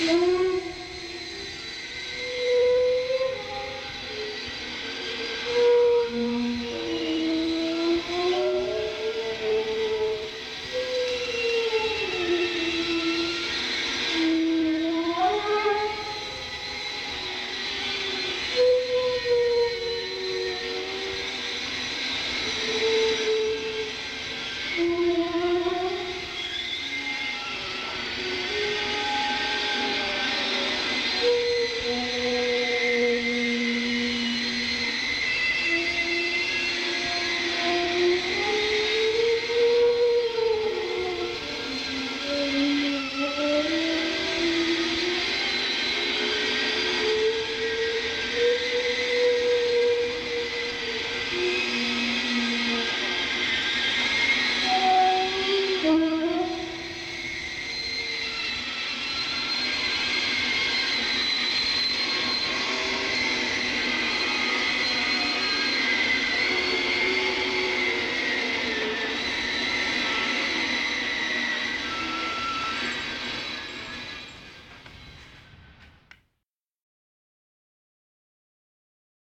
Yeah.